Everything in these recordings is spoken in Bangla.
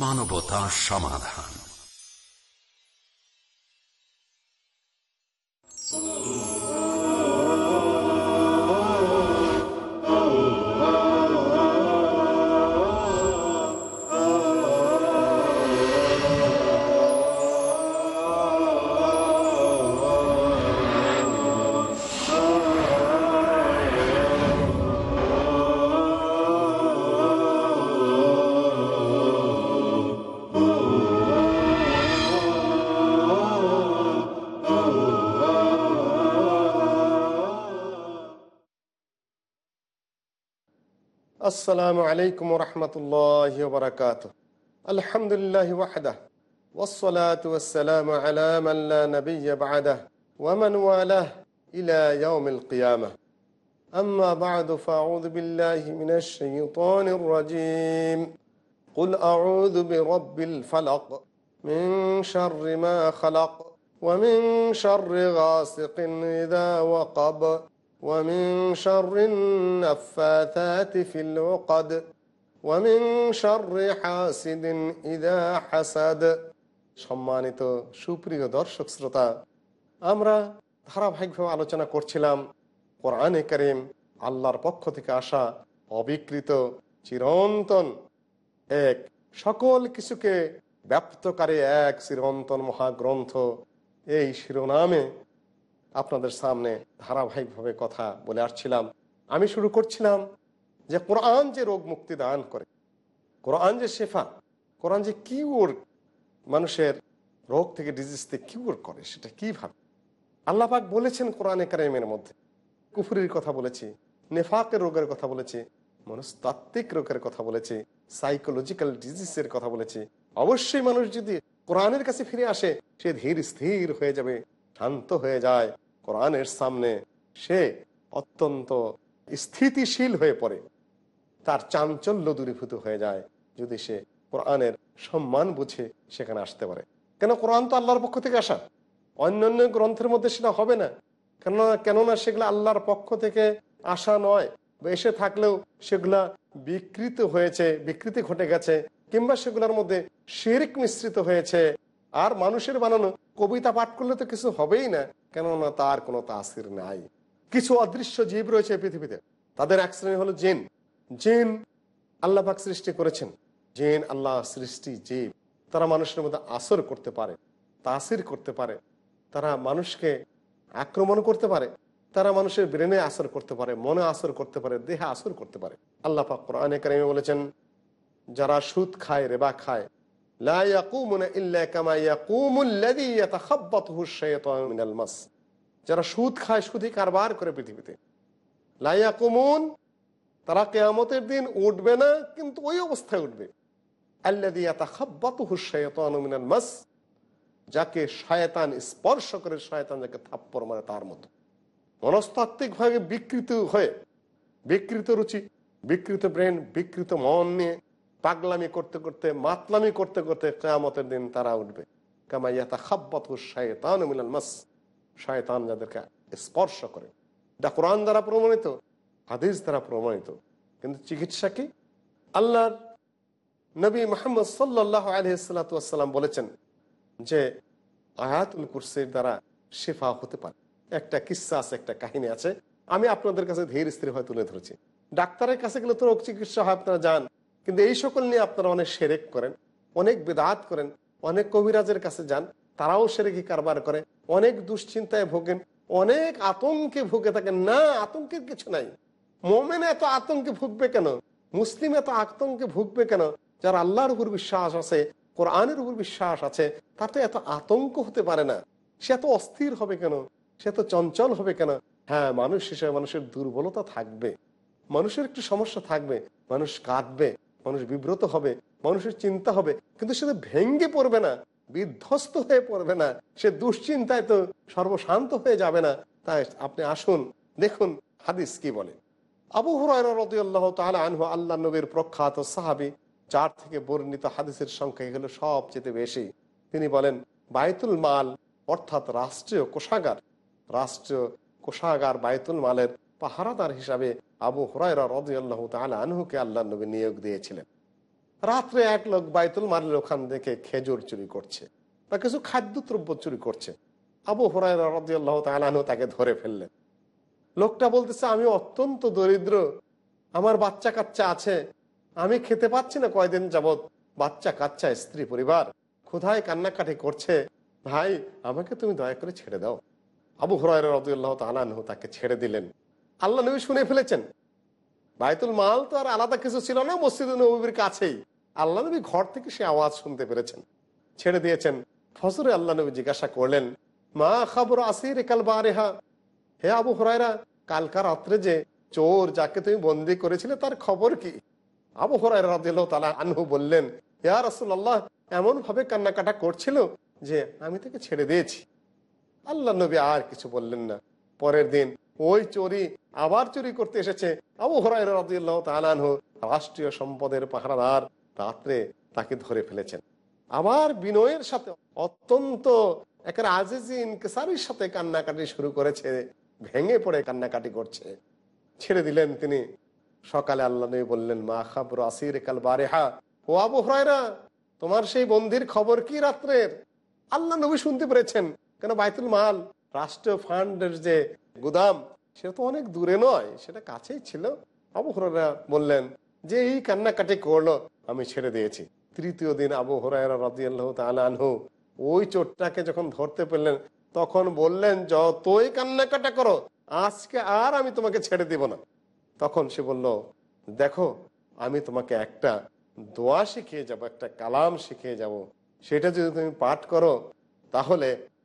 মানবতা সমাধান। السلام عليكم ورحمة الله وبركاته. الحمد لله وحده والصلاة والسلام على من لا نبي بعده ومن والاه إلى يوم القيامة. أما بعد فأعوذ بالله من الشيطان الرجيم. قل أعوذ برب الفلق من شر ما خلق ومن شر غاسق إذا وقب. ومن شر النفاثات في العقد ومن شر حاسد إذا حسد সম্মানিত সুপ্রিয় দর্শক শ্রোতা আমরা ধারাবাহিকভাবে আলোচনা করছিলাম কোরআনে করিম আল্লাহর পক্ষ থেকে আসা অবিকৃত চিরন্তন এক সকল কিছুকে ব্যাপ্তকারী এক চিরন্তন মহাগ্রন্থ এই শিরোনামে আপনাদের সামনে ধারাবাহিকভাবে কথা বলে আসছিলাম। আমি শুরু করছিলাম যে কোরআন যে রোগ মুক্তি দান করে, কোরআন যে শেফা, কোরআন যে কিউর মানুষের রোগ থেকে ডিজিজ থেকে কিউর করে, সেটা কীভাবে? আল্লাপাক বলেছেন কোরআনে কারিমের মধ্যে, কুফুরির কথা বলেছি, নেফাকের রোগের কথা বলেছি, মনস্তাত্ত্বিক রোগের কথা বলেছি সাইকোলজিক্যাল ডিজিজের কথা বলেছি। অবশ্যই মানুষ যদি কোরআনের কাছে ফিরে আসে, সে ধীর স্থির হয়ে যাবে। শান্ত হয়ে যায় কোরআনের সামনে। সে অত্যন্ত স্থিতিশীল হয়ে পড়ে। তার চাঞ্চল্য দূরীভূত হয়ে যায় যদি সে কোরআনের সম্মান বুঝে সেখানে আসতে পারে। কেন কোরআন তো আল্লাহর পক্ষ থেকে আসা? অন্যান্য গ্রন্থের মধ্যে সেটা হবে না। কেননা কেননা সেগুলো আল্লাহর পক্ষ থেকে আসা নয় এসে থাকলেও সেগুলা বিকৃত হয়েছে, বিকৃতি ঘটে গেছে কিংবা সেগুলোর মধ্যে শিরিক মিশ্রিত হয়েছে। আর মানুষের বানানো কবিতা পাঠ করলে তো কিছু হবেই না, কেননা তার কোনো তাসির নাই। কিছু অদৃশ্য জীব রয়েছে পৃথিবীতে। তাদের এক শ্রেণি হলো জেন। জেন আল্লাহ পাক সৃষ্টি করেছেন। জেন আল্লাহ সৃষ্টি জীব। তারা মানুষের মধ্যে আসর করতে পারে, তাসির করতে পারে। তারা মানুষকে আক্রমণ করতে পারে। তারা মানুষের ব্রেনে আসর করতে পারে, মনে আসর করতে পারে, দেহে আসর করতে পারে। আল্লাহ পাক কোরআনে কারিমে বলেছেন, যারা সুদ খায়, রেবা খায় যারা সুদ খায়, সুদি কারবার করে পৃথিবীতে। লাইয়া কুমুন তারা কেয়ামতের দিন উঠবে না, কিন্তু ওই অবস্থায় উঠবে। যাকে শায়তান স্পর্শ করে, শায়তান যাকে থাপ্পর মানে তার মতো। মনস্তাত্ত্বিকভাবে বিকৃত হয়ে, বিকৃত রুচি, বিকৃত ব্রেন, বিকৃত মন নিয়ে পাগলামি করতে করতে, মাতলামি করতে করতে কেয়ামতের দিন তারা উঠবে। কামাইয়াতা খাব্বাত শায়তান মিলাল মাস। শায়তান যাদেরকে স্পর্শ করে। এটা কোরআন দ্বারা প্রমাণিত, হাদিস দ্বারা প্রমাণিত। কিন্তু চিকিৎসা কি? আল্লাহর নবী মোহাম্মদ সাল্লাহ আলহিসাল্লাম বলেছেন যে আয়াতুল কুরসির দ্বারা শেফা হতে পারে। একটা কিসা আছে, একটা কাহিনী আছে। আমি আপনাদের কাছে ধীর স্ত্রী হয় তুলে ধরেছি। ডাক্তারের কাছে গেলে তো রোগ চিকিৎসা হয়, আপনারা যান কিন্তু এই সকল নিয়ে আপনারা অনেক সেরেক করেন, অনেক বেদাত করেন, অনেক কবিরাজের কাছে যান, তারাও সেরেকি কারবার করে, অনেক দুশ্চিন্তায় ভোগেন, অনেক আতঙ্কে ভুগে থাকেন। না, আতঙ্কের কিছু নাই। মোমেন এত আতঙ্কে ভুগবে কেন? মুসলিম এত আতঙ্কে ভুগবে কেন? যার আল্লাহর উপর বিশ্বাস আছে, কোরআনের উপর বিশ্বাস আছে তাতে এত আতঙ্ক হতে পারে না। সে এত অস্থির হবে কেন? সে এত চঞ্চল হবে কেন? হ্যাঁ মানুষ হিসেবে মানুষের দুর্বলতা থাকবে। মানুষের একটু সমস্যা থাকবে, মানুষ কাঁদবে। মানুষ বিব্রত হবে, মানুষের চিন্তা হবে, কিন্তু সে তো ভেঙ্গে পড়বে না, বিধ্বস্ত হয়ে পড়বে না, সে দুশ্চিন্তায় তো সর্বশান্ত হয়ে যাবে না। তাই আপনি আসুন, দেখুন হাদিস কি বলে। আবু হরাইরাহ তাহলে আনহু আল্লাহ নবীর প্রখ্যাত সাহাবি চার থেকে বর্ণিত হাদিসের সংখ্যা এগুলো সবচেয়ে বেশি। তিনি বলেন বায়তুল মাল অর্থাৎ রাষ্ট্রীয় কোষাগার রাষ্ট্রীয় কোষাগার বায়তুল মালের পাহারাদার হিসাবে আবু হরাইরা রদিয়াল্লাহ তাহলে আনহুকে আল্লাহ নবী নিয়োগ দিয়েছিলেন। রাত্রে এক লোক বাইতুল মালের ওখান থেকে খেজুর চুরি করছে, বা কিছু খাদ্যদ্রব্য চুরি করছে। আবু হরাইরা রদিয়াল্লাহ তাহলে আনহু তাকে ধরে ফেললেন। লোকটা বলতেছে, আমি অত্যন্ত দরিদ্র, আমার বাচ্চা কাচ্চা আছে, আমি খেতে পাচ্ছি না কয়দিন যাবৎ। বাচ্চা কাচ্চা, স্ত্রী পরিবার, ক্ষুধায় কান্নাকাটি করছে। ভাই, আমাকে তুমি দয়া করে ছেড়ে দাও। আবু হরাই রদুল্লাহ তালানহু তাকে ছেড়ে দিলেন। আল্লাহ নবী শুনে ফেলেছেন। বাইতুল মাল তো আর আলাদা কিছু ছিল না, মসজিদ নবীর কাছেই। আল্লাহ নবী ঘর থেকে সে আওয়াজ শুনতে পেরেছেন। ছেড়ে দিয়েছেন। ফসরে আল্লাহ নবী জিজ্ঞাসা করলেন, মা খাবর আসির কাল বারেহা? হে আবু হরাইরা কালকা রাত্রে যে চোর যাকে তুমি বন্দি করেছিলে তার খবর কি? আবু হরাই রাদিল তালা আনহু বললেন, ইয়া রসুল্লাহ এমন ভাবে কান্নাকাটা করছিল যে আমি তাকে ছেড়ে দিয়েছি। আল্লাহ নবী আর কিছু বললেন না। পরের দিন ওই চোরি, আবার চুরি করতে এসেছে। আবু হরাই রাদিল্লাহ তালানহু রাষ্ট্রীয় সম্পদের পাহারাদার রাত্রে তাকে ধরে ফেলেছেন। আবার বিনয়ের সাথে অত্যন্ত একের আজিজি ইনকেসারির সাথে কান্নাকাটি শুরু করেছে, ভেঙে পড়ে কান্নাকাটি করছে। ছেড়ে দিলেন তিনি। সকালে আল্লাহ বললেন, মা খাবর আসির কাল বারেহা? ও আবু হরাইরা তোমার সেই বন্দির খবর কি রাত্রের? আল্লাহ নবী শুনতে পেরেছেন, কেন বাইতুল মাল? রাষ্ট্রীয় ফান্ডের যে গুদাম, সেটা তো অনেক দূরে নয়, সেটা কাছেই ছিল। আবু হরাইরা বললেন, যে এই কান্নাকাটি করল, আমি ছেড়ে দিয়েছি। তৃতীয় দিন আবু হরাইরা রাজিয়াল্লাহ তালানহু ওই চোরটাকে যখন ধরতে পেলেন, তখন বললেন, যতই কান্নাকাটা করো, আজকে আর আমি তোমাকে ছেড়ে দিব না। তখন সে বলল, দেখো, আমি তোমাকে একটা দোয়া শিখিয়ে যাব, একটা কালাম শিখিয়ে যাব। সেটা যদি তুমি পাঠ করো, তাহলে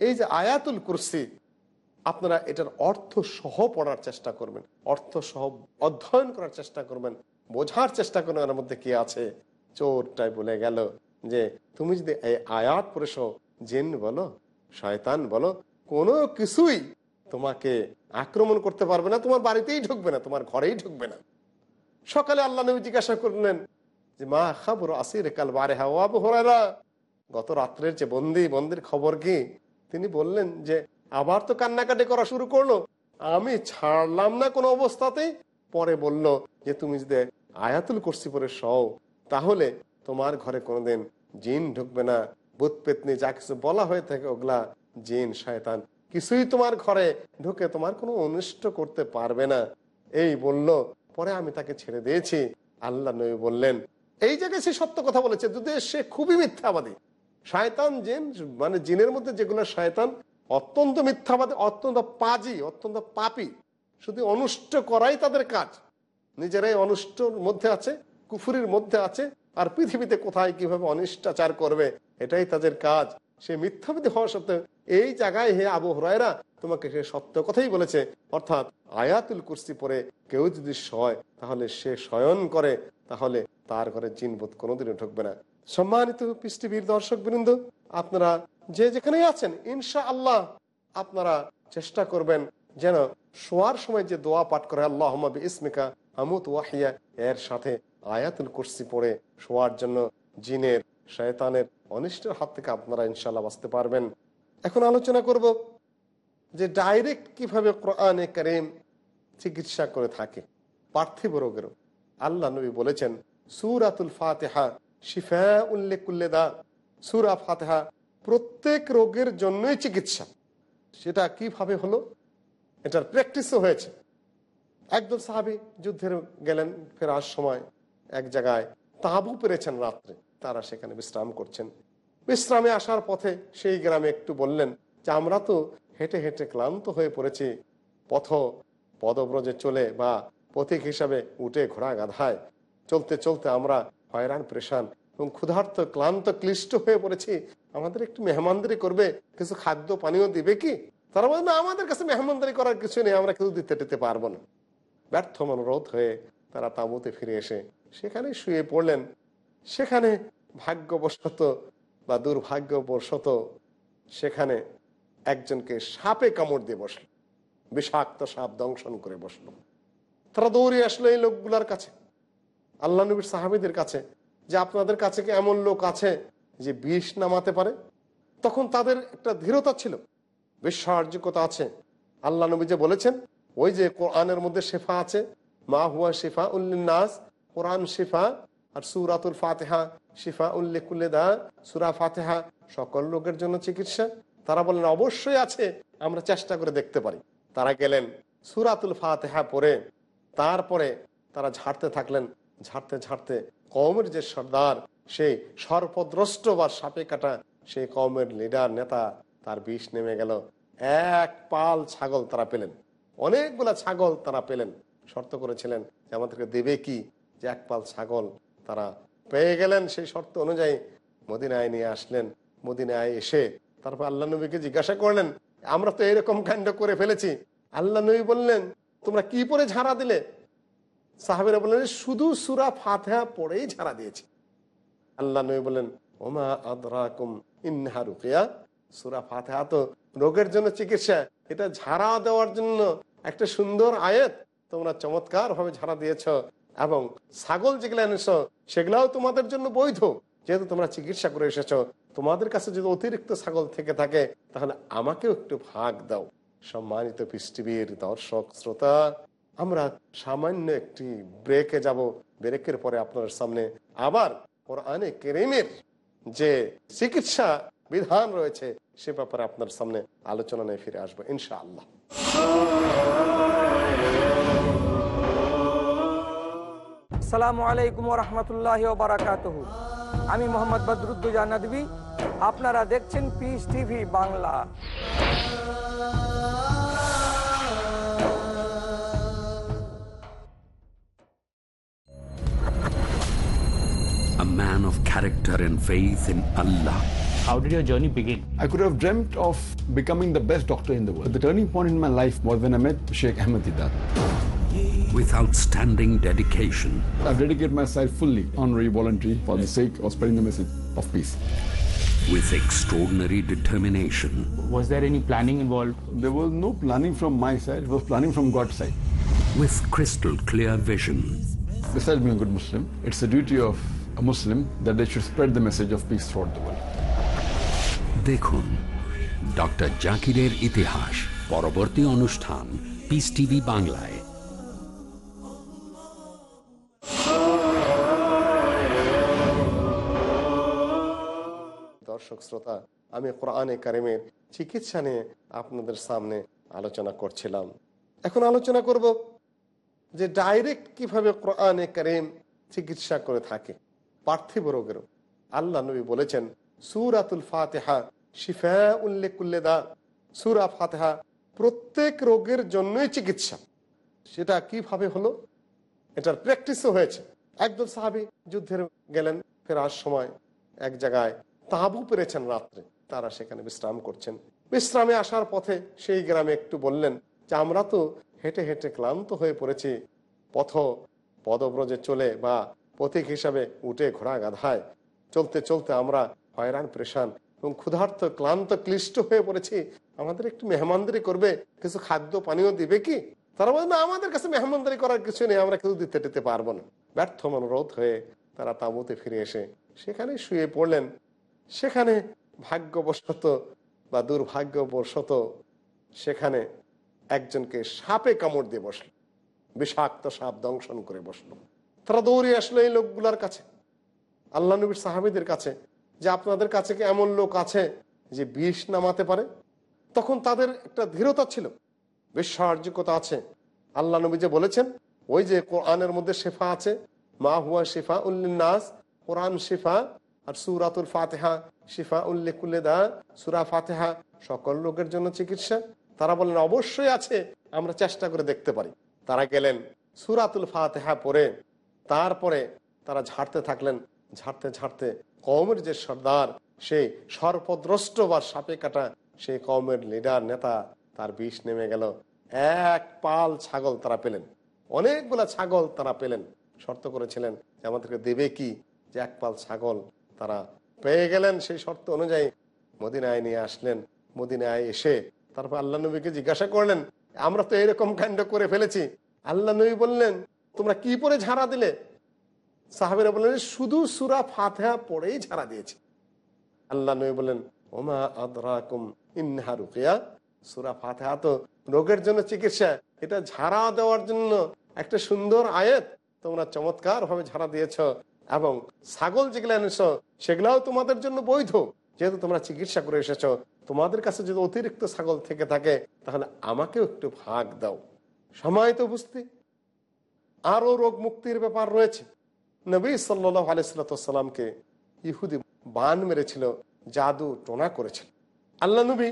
এই যে আয়াতুল কুরসি, আপনারা এটার অর্থ সহ পড়ার চেষ্টা করবেন, অর্থ সহ অধ্যয়ন করার চেষ্টা করবেন, বোঝার চেষ্টা করবেন, এর মধ্যে কি আছে? চোরটাই বলে গেল যে, তুমি যদি এই আয়াত পড়ে শো জিন বলো, শয়তান বলো, কোনো কিছুই তোমাকে আক্রমণ করতে পারবে না, তোমার বাড়িতেই ঢুকবে না, তোমার ঘরেই ঢুকবে না। সকালে আল্লাহ নবী জিজ্ঞাসা করলেন যে, মা খাবর আসির কাল বারে হরারা গত রাত্রের যে বন্দি, বন্দির খবর কি? তিনি বললেন যে, আবার তো কান্নাকাটি করা শুরু করল। আমি ছাড়লাম না কোনো অবস্থাতেই। পরে বলল যে, তুমি যদি আয়াতুল করছি পরে সও তাহলে তোমার ঘরে কোনোদিন জিন ঢুকবে না। ভূত পেতনি যা কিছু বলা হয়ে থাকে ওগুলা জিন, শয়তান, কিছুই তোমার ঘরে ঢুকে তোমার কোনো অনিষ্ট করতে পারবে না। এই বলল। পরে আমি তাকে ছেড়ে দিয়েছি। আল্লাহ নবী বললেন, এই জায়গায় সে সত্য কথা বলেছে। যদি সে খুবই মিথ্যাবাদী শয়তান জিন মানে জিনের মধ্যে যেগুলো শয়তান, অত্যন্ত মিথ্যাবাদী, অত্যন্ত পাজি, অত্যন্ত পাপি। শুধু অনুষ্ট করাই তাদের কাজ। নিজেরাই অনুষ্টর মধ্যে আছে, কুফুরির মধ্যে আছে, আর পৃথিবীতে কোথায় কীভাবে অনিষ্টাচার করবে, এটাই তাদের কাজ। সে মিথ্যাবাদী হওয়া সত্ত্বেও, এই জায়গায় হে আবু হরাইরা তোমাকে সে সত্য কথাই বলেছে। অর্থাৎ, আয়াতুল কুর্সি পরে কেউ যদি শয় তাহলে সে শয়ন করে, তাহলে তার ঘরে জিনবোধ কোনোদিনও ঢুকবে না। সম্মানিত পৃষ্টিবীর দর্শক বৃন্দ আপনারা যে যেখানেই আছেন ইনশা আল্লাহ আপনারা চেষ্টা করবেন যেন শোয়ার সময় যে দোয়া পাঠ করে আল্লাহ ইসমিকা আমুত ওয়াহিয়া, এর সাথে আয়াতুল কুর্সি পড়ে শোয়ার জন্য জিনের, শয়তানের অনিষ্টের হাত থেকে আপনারা ইনশাল্লাহ বাঁচতে পারবেন। এখন আলোচনা করব যে ডাইরেক্ট কীভাবে কোরআনে করিম চিকিৎসা করে থাকে, পার্থিব রোগেরও। আল্লাহ নবী বলেছেন, সুরাতুল ফাতেহা শিফা উল্লেকুল্লেদা সুরা ফাতেহা প্রত্যেক রোগের জন্যই চিকিৎসা। সেটা কীভাবে হলো? এটার প্র্যাকটিসও হয়েছে। একদল সাহাবি যুদ্ধের গেলেন ফেরার সময় এক জায়গায় তাঁবু পেরেছেন রাত্রে। তারা সেখানে বিশ্রাম করছেন। বিশ্রামে আসার পথে সেই গ্রামে একটু বললেন, যে আমরা তো হেঁটে হেঁটে ক্লান্ত হয়ে পড়েছি। পথ পদব্রজে চলে বা পথিক হিসাবে উঠে ঘোড়া গাধায়। চলতে চলতে আমরা হয়রান, প্রেশান এবং ক্ষুধার্ত, ক্লান্ত, ক্লিষ্ট হয়ে পড়েছি। আমাদের একটু মেহমানদারি করবে, কিছু খাদ্য, পানীয় দিবে কি? তারা বলে, না, আমাদের কাছে মেহমানদারি করার কিছু নেই, আমরা কিছু দিতে টিতে পারব না। ব্যর্থ মনোরোধ হয়ে তারা তাঁবুতে ফিরে এসে সেখানে শুয়ে পড়লেন। সেখানে ভাগ্যবশত বা দুর্ভাগ্যবশত সেখানে একজনকে সাপে কামড় দিয়ে বসল, বিষাক্ত সাপ দংশন করে বসল। তারা দৌড়ে আসলো এই লোকগুলার কাছে। আল্লাহ নবীর সাহাবিদের কাছে যে আপনাদের কাছে কি এমন লোক আছে যে বিষ নামাতে পারে? তখন তাদের একটা ধীরতা ছিল। বিশ্বার্যকতা আছে। আল্লাহ নবী যে বলেছেন, ওই যে কোরআনের মধ্যে শেফা আছে, মা হুয়া শিফা উল্লিনাস কোরআন শিফা আর সুরাতুল ফাতেহা শিফা উল্লেকুল্লেদা সুরা ফাতেহা, সকল লোকের জন্য চিকিৎসা। তারা বলেন, অবশ্যই আছে, আমরা চেষ্টা করে দেখতে পারি। তারা গেলেন সুরাতুল ফাতেহা পরে তারপরে তারা ঝাড়তে থাকলেন। ঝাড়তে ঝাড়তে কমের যে সর্দার, সেই সর্পদ্রষ্ট বা সাপে কাটা সেই কমের লিডার নেতা তার বিষ নেমে গেল। এক পাল ছাগল তারা পেলেন। অনেকগুলা ছাগল তারা পেলেন। শর্ত করেছিলেন যে আমাদেরকে দেবে কি? যে এক পাল ছাগল তারা পেয়ে গেলেন সেই শর্ত অনুযায়ী মদিনায় নিয়ে আসলেন। মদিনায় এসে তারপর আল্লাহ নবীকে জিজ্ঞাসা করলেন, আমরা তো এরকম কাণ্ড করে ফেলেছি। আল্লাহ নবী বললেন, তোমরা কি পরে ঝাড়া দিলে? সাহাবিরা বললেন, শুধু সুরা ফাতেহা পড়েই ঝাড়া দিয়েছে। আল্লাহ নবী বললেন, ওমা আদরাকুম ইন্নাহা রুকিয়া। সুরা ফাতেহা তো রোগের জন্য চিকিৎসা, এটা ঝাড়া দেওয়ার জন্য একটা সুন্দর আয়াত তোমরা চমৎকার ভাবে ঝাড়া দিয়েছ এবং ছাগল যেগুলো এনেছ, সেগুলাও তোমাদের জন্য বৈধ। যেহেতু তোমরা চিকিৎসা করে এসেছ, তোমাদের কাছে যদি অতিরিক্ত ছাগল থেকে থাকে, তাহলে আমাকেও একটু ভাগ দাও। সম্মানিত পৃথিবীর দর্শক, শ্রোতা আমরা সামান্য একটি ব্রেকে যাব। ব্রেকের পরে আপনার সামনে আবার কোরআনে কেরিমের যে চিকিৎসা বিধান রয়েছে, সে ব্যাপারে আপনার সামনে আলোচনা নিয়ে ফিরে আসব, ইনশাআল্লাহ। আসসালামু আলাইকুম রহমতুল্লাহ বারাকাত আমি মোহাম্মদ বদরুদ্দুজা নদী আপনারা দেখছেন Peace TV Bangla. Man of character and faith in Allah. How did your journey begin? I could have dreamt of becoming the best doctor in the world. The turning point in my life was when I met Sheikh Ahmed Didat. With outstanding dedication, I've dedicated myself fully, honorary, voluntary, for the sake of spreading the message of peace. with extraordinary determination, Was there any planning involved? There was no planning from my side, it was planning from God's side. with crystal clear vision, Besides being a good Muslim, it's the duty of a Muslim that they should spread the message of peace throughout the world. দেখুন ডক্টর জাকিরের ইতিহাস পরবর্তী অনুষ্ঠান পিস টিভি বাংলায়। দর্শক শ্রোতা আমি কোরআনে কারিমের চিকিৎসা নিয়ে আপনাদের সামনে আলোচনা করছিলাম। এখন আলোচনা করব যে ডাইরেক্ট কীভাবে কোরআনে কারিম চিকিৎসা করে থাকে। পার্থিব রোগেরও আল্লাহ নবী বলেছেন, সুরাতুল ফাতেহা শিফা উল্লেকুল্লেদা সুরা ফাতেহা প্রত্যেক রোগের জন্যই চিকিৎসা। সেটা কীভাবে হলো? এটার প্র্যাকটিসও হয়েছে। একদল সাহাবি যুদ্ধের গেলেন, ফেরার সময় এক জায়গায় তাঁবু পেরেছেন রাত্রে। তারা সেখানে বিশ্রাম করছেন। বিশ্রামে আসার পথে সেই গ্রামে একটু বললেন, যে আমরা তো হেঁটে হেঁটে ক্লান্ত হয়ে পড়েছি। পথ পদব্রজে চলে বা পথিক হিসাবে উঠে ঘোড়া গাধায়। চলতে চলতে আমরা হয়রান, প্রেশান এবং ক্ষুধার্ত, ক্লান্ত, ক্লিষ্ট হয়ে পড়েছি। আমাদের একটু মেহমানদারি করবে, কিছু খাদ্য, পানীয় দিবে কি? তারা বলে, না, আমাদের কাছে মেহমানদারি করার কিছু নেই, আমরা কিছু দিতে টিতে পারব না। ব্যর্থ মনোরোধ হয়ে তারা তাঁবুতে ফিরে এসে সেখানে শুয়ে পড়লেন। সেখানে ভাগ্যবশত বা দুর্ভাগ্যবশত সেখানে একজনকে সাপে কামড় দিয়ে বসল। বিষাক্ত সাপ দংশন করে বসল। তারা দৌড়ে আসলো এই লোকগুলার কাছে, আল্লাহ নবীর সাহাবিদের কাছে, যে আপনাদের কাছে কি এমন লোক আছে যে বিষ নামাতে পারে? তখন তাদের একটা ধীরতা ছিল বিশ্বাসযোগ্যতা আছে। আল্লাহ নবী যে বলেছেন, ওই যে কোরআনের মধ্যে শেফা আছে, মা হুয়া শেফা উল্লিনাস কোরআন শেফা আর সুরাতুল ফাতেহা শিফা উল্লেকুল্লেদা সুরা ফাতেহা, সকল লোকের জন্য চিকিৎসা। তারা বলেন, অবশ্যই আছে, আমরা চেষ্টা করে দেখতে পারি। তারা গেলেন সুরাতুল ফাতেহা পরে তারপরে তারা ঝাড়তে থাকলেন, ঝাড়তে ঝাড়তে কৌমের যে সর্দার সেই সর্পদ্রষ্ট বা সাপে কাটা সেই কৌমের লিডার, নেতা, তার বিষ নেমে গেল। এক পাল ছাগল তারা পেলেন। অনেকগুলা ছাগল তারা পেলেন। শর্ত করেছিলেন যে আমাদেরকে দেবে কি? যে এক পাল ছাগল তারা পেয়ে গেলেন সেই শর্ত অনুযায়ী মদিনায় নিয়ে আসলেন। মদিনায় এসে তারপর আল্লাহ নবীকে জিজ্ঞাসা করলেন, আমরা তো এরকম কাণ্ড করে ফেলেছি। আল্লাহ নবী বললেন তোমরা কি পরে ঝাড়া দিলে? সাহাবিরা বললেন, শুধু সুরা ফাতেহা পড়েই ঝাড়া দিয়েছে। আল্লাহ নবী বললেন, ওমা আদরাকুম ইন্নাহা রুকিয়া? সুরা ফাতেহা তো রোগের জন্য চিকিৎসা। এটা ঝাড়া দেওয়ার জন্য একটা সুন্দর আয়াত তোমরা চমৎকার ভাবে ঝাড়া দিয়েছ। এবং ছাগল যেগুলো এনেছ, সেগুলাও তোমাদের জন্য বৈধ। যেহেতু তোমরা চিকিৎসা করে এসেছ, তোমাদের কাছে যদি অতিরিক্ত ছাগল থেকে থাকে, তাহলে আমাকেও একটু ভাগ দাও। সময় তো বুঝতে আরও রোগ মুক্তির ব্যাপার রয়েছে। নবী সাল্লাহ আলাইসাল্লামকে ইহুদি বান মেরেছিল, জাদু টোনা করেছিল। আল্লাহ নবী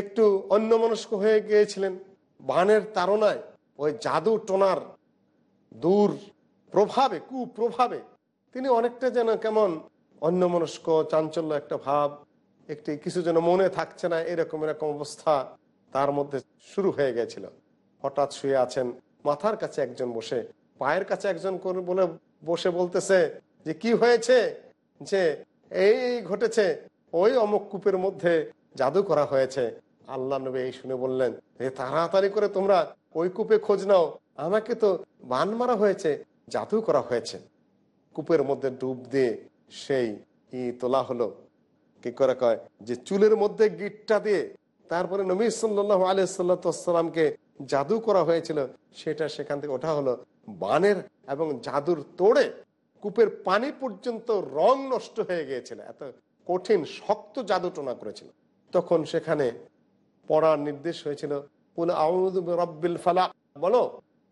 একটু অন্যমনস্ক হয়ে গিয়েছিলেন। বানের তাড়নায় ওই জাদু টোনার দূর প্রভাবে, কুপ্রভাবে তিনি অনেকটা যেন কেমন অন্যমনস্ক, চাঞ্চল্য একটা ভাব, একটি কিছু যেন মনে থাকছে না, এরকম এরকম অবস্থা তার মধ্যে শুরু হয়ে গেছিল হঠাৎ শুয়ে আছেন মাথার কাছে একজন বসে, পায়ের কাছে একজন বলে বসে বলতেছে যে, কি হয়েছে? যে, এই ঘটেছে। ওই অমুক কূপের মধ্যে জাদু করা হয়েছে। আল্লাহ নবী এই শুনে বললেন তাড়াতাড়ি করে তোমরা ওই কূপে খোঁজ নাও। আমাকে তো বান মারা হয়েছে, জাদু করা হয়েছে। কূপের মধ্যে ডুব দিয়ে সেই ই তোলা হলো। কি করে কয়? যে চুলের মধ্যে গিটটা দিয়ে তারপরে নবী সাল্লাহ আলিয়া আলিয়াল্লামকে জাদু করা হয়েছিল, সেটা সেখান থেকে ওঠা হলো বানের এবং জাদুর তোড়ে কূপের পানি পর্যন্ত রং নষ্ট হয়ে গিয়েছিল। এত কঠিন, শক্ত জাদু টোনা করেছিল। তখন সেখানে পড়ার নির্দেশ হয়েছিল রব্বিল ফালা বলো,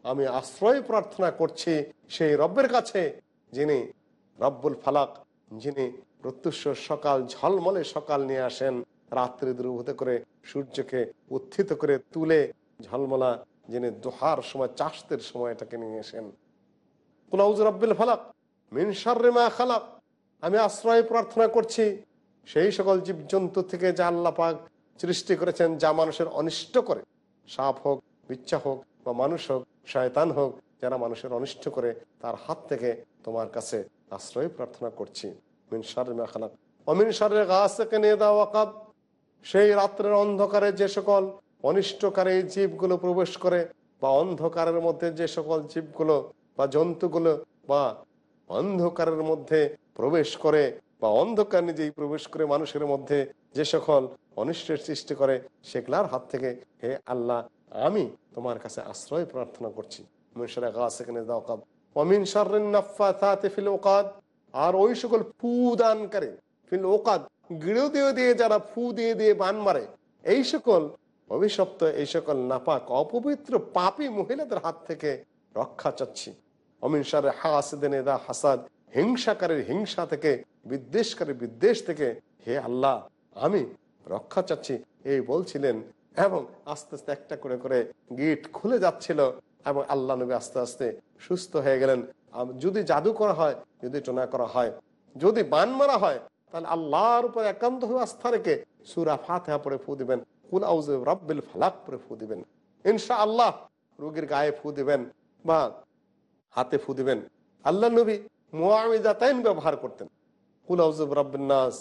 আমি আশ্রয় প্রার্থনা করছি সেই রব্বের কাছে, যিনি রব্বুল ফালাক, যিনি প্রত্যুষ সকাল, ঝলমলে সকাল নিয়ে আসেন, রাত্রি দুর্ভূত করে সূর্যকে উত্থিত করে তুলে ঝলমলা যিনি দোহার সময়, চাষদের সময় এটাকে নিয়ে এসেন কুলাউজ ফালাক মিনসারে মা খালাক। আমি আশ্রয় প্রার্থনা করছি, সেই সকল জীবজন্তু থেকে যা আল্লাহ পাক সৃষ্টি করেছেন, যা মানুষের অনিষ্ট করে। সাপ হোক, বিচ্ছা হোক, বা মানুষ হোক, শয়তান হোক, যারা মানুষের অনিষ্ট করে, তার হাত থেকে তোমার কাছে আশ্রয় প্রার্থনা করছি। মিন সারে মা খালাক। অমিন সারে গাছ থেকে নিয়ে দেওয়া সেই রাত্রের অন্ধকারে যে সকল অনিষ্টকারী জীবগুলো প্রবেশ করে বা অন্ধকারের মধ্যে যে সকল জীবগুলো বা জন্তুগুলো বা অন্ধকারের মধ্যে প্রবেশ করে বা অন্ধকার নিজেই প্রবেশ করে মানুষের মধ্যে যে সকল অনিষ্টের সৃষ্টি করে, সেগুলার হাত থেকে হে আল্লাহ, আমি তোমার কাছে আশ্রয় প্রার্থনা করছি। আর ওই সকল ফু দানকারী ফিল ওকাদ গিড়ো দিয়ে দিয়ে যারা ফু দিয়ে দিয়ে বান মারে, এই সকল অভিশপ্ত এই সকল নাপাক, অপবিত্র পাপি মহিলাদের হাত থেকে রক্ষা চাচ্ছি। অমিন সারে হাসেদেনে হাসাদ, হিংসাকারীর হিংসা থেকে বিদ্বেষকারী বিদ্বেষ থেকে হে আল্লাহ, আমি রক্ষা চাচ্ছি। এই বলছিলেন এবং আস্তে আস্তে একটা করে করে গিট খুলে যাচ্ছিল এবং আল্লাহ নবী আস্তে আস্তে সুস্থ হয়ে গেলেন। যদি জাদু করা হয়, যদি টোনা করা হয়, যদি বান মারা হয়, তাহলে আল্লাহর উপর একান্ত আস্থা রেখে সুরা ফাতেহা পড়ে ফু দিবেন। কুল আউজ রব্বিল ফালাক পরে ফু দিবেন। ইনশা আল্লাহ রোগীর গায়ে ফু দিবেন বা হাতে ফু দিবেন। আল্লাহ নবী মোয়ামিদাতাইন ব্যবহার করতেন। কুল আউজ রব্বিন নাস,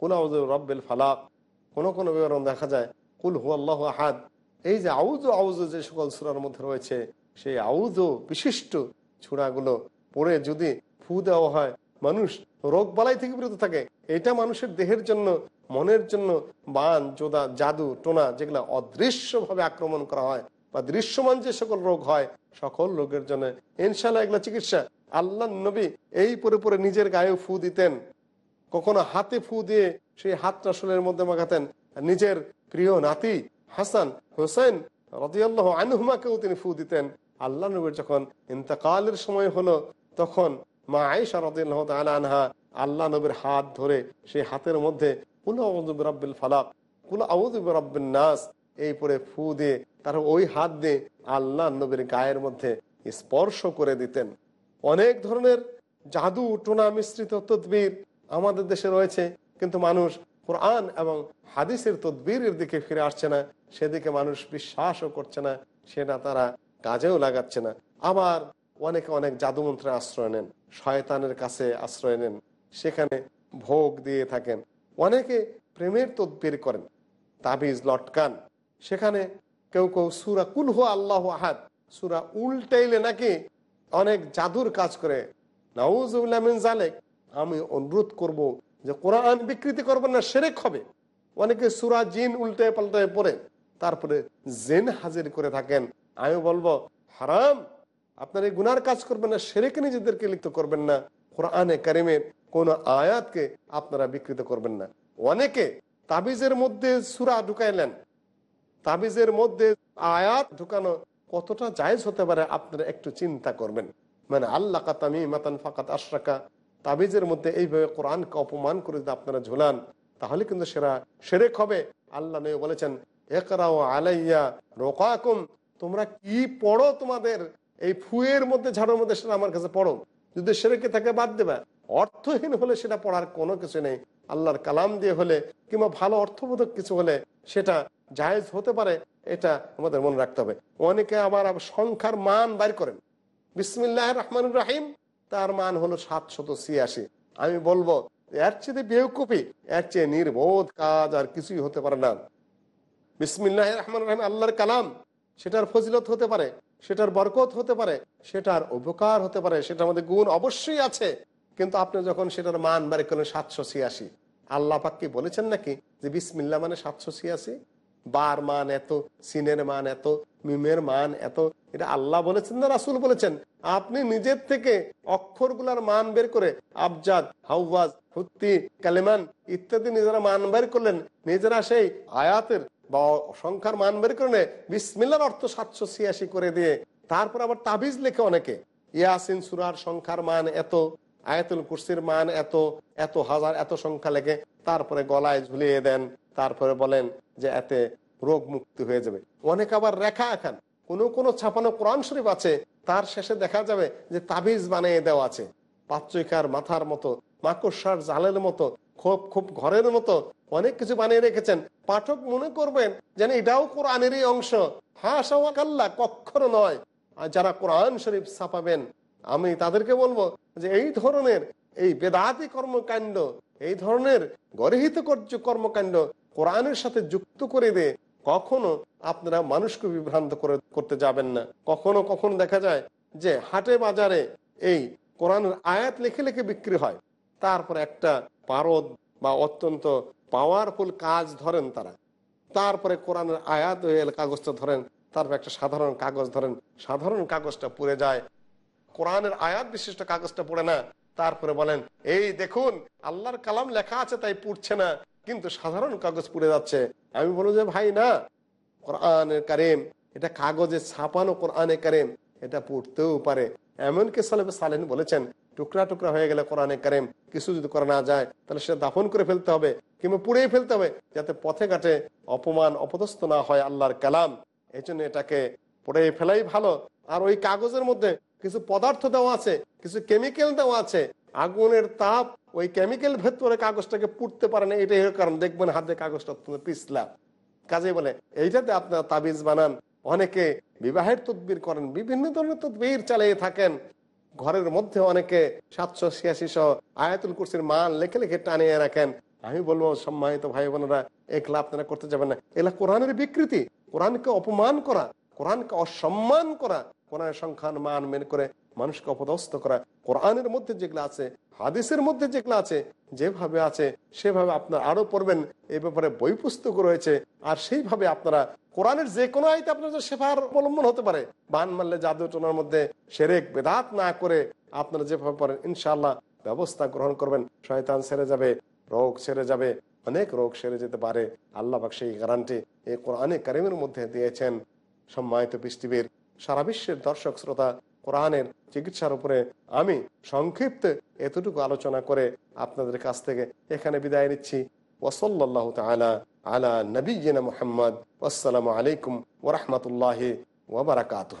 কুল আউজ রব্বিল ফালাক। কোনো কোনো বিবরণ দেখা যায়, কুল হু আল্লাহ আহাদ। এই যে আউজো আউজো যে সকল সুরার মধ্যে রয়েছে, সেই আউজো বিশিষ্ট ছুড়াগুলো পরে যদি ফু দেওয়া হয়, মানুষ রোগ বালাই থেকে বিরত থাকে। এটা মানুষের দেহের জন্য, মনের জন্য বান যোদা জাদু, টোনা যেগুলো অদৃশ্যভাবে আক্রমণ করা হয় বা দৃশ্যমান যে সকল রোগ হয়, সকল রোগের জন্য ইনশাল্লাহ এগুলো চিকিৎসা আল্লাহ নবী এই পরে পরে নিজের গায়ে ফু দিতেন। কখনো হাতে ফু দিয়ে সেই হাতটা শোলের মধ্যে মাখাতেন। নিজের প্রিয় নাতি হাসান হোসেন রদিয়াল্লাহ আনহুমাকেও তিনি ফু দিতেন। আল্লাহ নবীর যখন ইন্তকালের সময় হলো, তখন মা আয়েশা রদিয়াল্লাহ তাআলা আনহা, আল্লাহ নবীর হাত ধরে সেই হাতের মধ্যে, কুল আউযু বিরাব্বিল ফালাক কুল আউযু বিরাব্বিন নাস এই পরে ফু দিয়ে তার ওই হাত দিয়ে আল্লাহ নবীর গায়ের মধ্যে স্পর্শ করে দিতেন। অনেক ধরনের জাদু টোনা মিশ্রিত তদবির আমাদের দেশে রয়েছে, কিন্তু মানুষ কোরআন এবং হাদিসের তদবিরের দিকে ফিরে আসছে না, সেদিকে মানুষ বিশ্বাসও করছে না, সেটা তারা কাজেও লাগাচ্ছে না। আবার অনেকে অনেক জাদুমন্ত্রে আশ্রয় নেন, শয়তানের কাছে আশ্রয় নেন, সেখানে ভোগ দিয়ে থাকেন। অনেকে প্রেমের তদবির করেন। তাবিজ লটকান। সেখানে কেউ কেউ সুরা কুলহু আল্লাহ আহাদ, সুরা উল্টাইলে নাকি অনেক জাদুর কাজ করে। জালেক আমি অনুরোধ করব যে কোরআন বিকৃতি করবেন না, সেরেক হবে। অনেকে সুরা জিন উল্টে পাল্টে পড়ে, তারপরে জেন হাজির করে থাকেন। আমি বলব, হারাম। আপনার এই গুনার কাজ করবেন না, সেরেকে নিজেদেরকে লিপ্ত করবেন না। কোরআনে কারিমের কোন আয়াতকে আপনারা বিকৃত করবেন না। অনেকে তাবিজের মধ্যে সুরা ঢুকাইলেন। তাবিজের মধ্যে আয়াত ঢুকানো কতটা জায়েজ হতে পারে আপনারা একটু চিন্তা করবেন। মানে আল্লাহ কাতামি মাতান ফাকাত আশরাকা, তাবিজের মধ্যে এইভাবে কোরআনকে অপমান করে যদি আপনারা ঝুলান, তাহলে কিন্তু সেরা সেরেক হবে। আল্লাহ নয় বলেছেন একরাও আলাইয়া রোকাকুম তোমরা কি পড়ো তোমাদের এই ফুয়ের মধ্যে, ঝাড়ুর মধ্যে সেটা আমার কাছে পড়ো যদি সেরেকে থাকে বাদ দেবে, অর্থহীন হলে সেটা পড়ার কোনো কিছু নেই। আল্লাহর কালাম দিয়ে হলে, কিংবা ভালো অর্থবোধক কিছু হলে সেটা জায়েজ হতে পারে, এটা আমাদের মনে রাখতে হবে। অনেকে আবার সংখ্যার মান বাইর করেন। বিসমিল্লাহ রহমান রাহিম, তার মান হলো সাতশত ছিয়াশি। আমি বলব, এর চেয়ে বেউকুপি এর চেয়ে নির্বোধ কাজ আর কিছুই হতে পারে না। বিসমিল্লাহ রহমান রাহিম, আল্লাহর কালাম, সেটার ফজিলত হতে পারে। সেটার বরকত হতে পারে, সেটার উপকার হতে পারে, সেটার মধ্যে গুণ অবশ্যই আছে। কিন্তু আপনি যখন সেটার মান বাড়ি করেন সাতশো ছিয়াশি, আল্লাহ পাককে বলেছেন নাকি? যে বিসমিল্লা মানে সাতশো ছিয়াশি? বার মান এত, সিনের মান এত, মিমের মান এত, এটা আল্লাহ বলেছেন না রাসুল বলেছেন? আপনি নিজের থেকে অক্ষরগুলার মান বের করে, আবজাদ হাউওয়াজ হুত্তি, কালেমান ইত্যাদি নিজেরা মান বের করলেন, নিজেরা সেই আয়াতের বা সংখ্যার মান বের করে বিসমিল্লার অর্থ সাতশো ছিয়াশি করে দিয়ে। তারপর আবার তাবিজ লেখে অনেকে। ইয়াসিন সুরার সংখ্যার মান এত, আয়াতুল কুরসির মান এত এত হাজার, এত সংখ্যা লেগে তারপরে গলায় ঝুলিয়ে দেন। তারপরে বলেন যে এতে রোগ মুক্তি হয়ে যাবে। অনেক আবার রেখা এখান কোন কোনো ছাপানো কোরআন শরীফ আছে, তার শেষে দেখা যাবে যে তাবিজ বানিয়ে দেওয়া আছে। পাচ্চইকার মাথার মতো, মাকড়সার জালের মতো খুব খুব ঘরের মতো অনেক কিছু বানিয়ে রেখেছেন। পাঠক মনে করবেন যেন এটাও কোরআনেরই অংশ। হাসাল্লাহ কখনো নয়। আর যারা কোরআন শরীফ ছাপাবেন, আমি তাদেরকে বলব যে এই ধরনের এই বেদাতি কর্মকাণ্ড, এই ধরনের গরহিত কর্মকাণ্ড কোরআনের সাথে যুক্ত করে দিয়ে কখনো আপনারা মানুষকে বিভ্রান্ত করে, করতে যাবেন না। কখনো কখনো দেখা যায় যে হাটে বাজারে এই কোরআনের আয়াত লিখে লিখে বিক্রি হয়। তারপর একটা পারদ বা অত্যন্ত পাওয়ারফুল কাজ ধরেন তারা। তারপরে কোরআনের আয়াত হয়ে কাগজটা ধরেন, তারপর একটা সাধারণ কাগজ ধরেন, সাধারণ কাগজটা পুড়ে যায়। কোরআনের আয়াত বিশিষ্ট কাগজটা পড়ে না, তারপরে বলেন, এই দেখুন, আল্লাহর কালাম লেখা আছে তাই পুড়ছে না, কিন্তু সাধারণ কাগজ পুড়ে যাচ্ছে। আমি বলব যে ভাই না, কোরআনের কারেম, এটা কাগজে ছাপানো কোরআনে কারিম। এটা পড়তেও পারে। এমনকি সালেব সালেন বলেছেন, টুকরা টুকরা হয়ে গেলে কোরআনে কারিম, কিছু যদি করা না যায়, তাহলে সেটা দাফন করে ফেলতে হবে কিংবা পুড়িয়ে ফেলতে হবে যাতে পথে ঘাটে অপমান, অপদস্থ না হয় আল্লাহর কালাম। এই এটাকে পড়ে ফেলাই ভালো। আর ওই কাগজের মধ্যে কিছু পদার্থ দেওয়া আছে, কিছু কেমিক্যাল দেওয়া আছে। আগুনের তাপ ওই কেমিক্যাল ভেতরে কাগজটাকে পুড়তে পারে না, এটাই কারণ। দেখবেন হাতে কাগজটা অত্যন্ত পিছলা। কাজে বলে, এইটাতে আপনারা তাবিজ বানান অনেকে বিবাহের তদবির করেন, বিভিন্ন ধরনের তদবির চালিয়ে থাকেন। ঘরের মধ্যে অনেকে সাতশো ছিয়াশি সহ আয়াতুল কুরসির মান লেখে লেখে টানিয়ে রাখেন। আমি বলব, সম্মানিত ভাই বোনেরা একলা আপনারা করতে যাবেন না। এগুলা কোরআনের বিকৃতি, কোরআনকে অপমান করা, কোরআনকে অসম্মান করা, কোরআনের সংখ্যান মান মেন করে মানুষকে অপদস্থ করা। কোরআনের মধ্যে যেগুলো আছে, হাদিসের মধ্যে যেগুলো আছে, যেভাবে আছে, সেভাবে আপনারা আরও পড়বেন। এই ব্যাপারে বই পুস্তক রয়েছে। আর সেইভাবে আপনারা কোরআনের যে কোনো আইতে আপনার সেভার অবলম্বন হতে পারে। বান মারলে জাদু টোনার মধ্যে সেরেক, বেদাত না করে আপনারা যেভাবে পড়েন, ইনশাআল্লাহ ব্যবস্থা গ্রহণ করবেন। শয়তান সেরে যাবে, রোগ সেরে যাবে, অনেক রোগ সেরে যেতে পারে। আল্লাহ বাক সেই গ্যারান্টি এই কোরআনে কারিমের মধ্যে দিয়েছেন। সম্মানিত পৃথিবীর সারা বিশ্বের দর্শক, শ্রোতা কোরআনের চিকিৎসার উপরে আমি সংক্ষিপ্ত এতটুকু আলোচনা করে আপনাদের কাছ থেকে এখানে বিদায় নিচ্ছি। ওসল্লাহ তালা আলা নবীনা মোহাম্মদ। আসসালামু আলাইকুম ওরহমতুল্লাহ ওবরাকাতুহ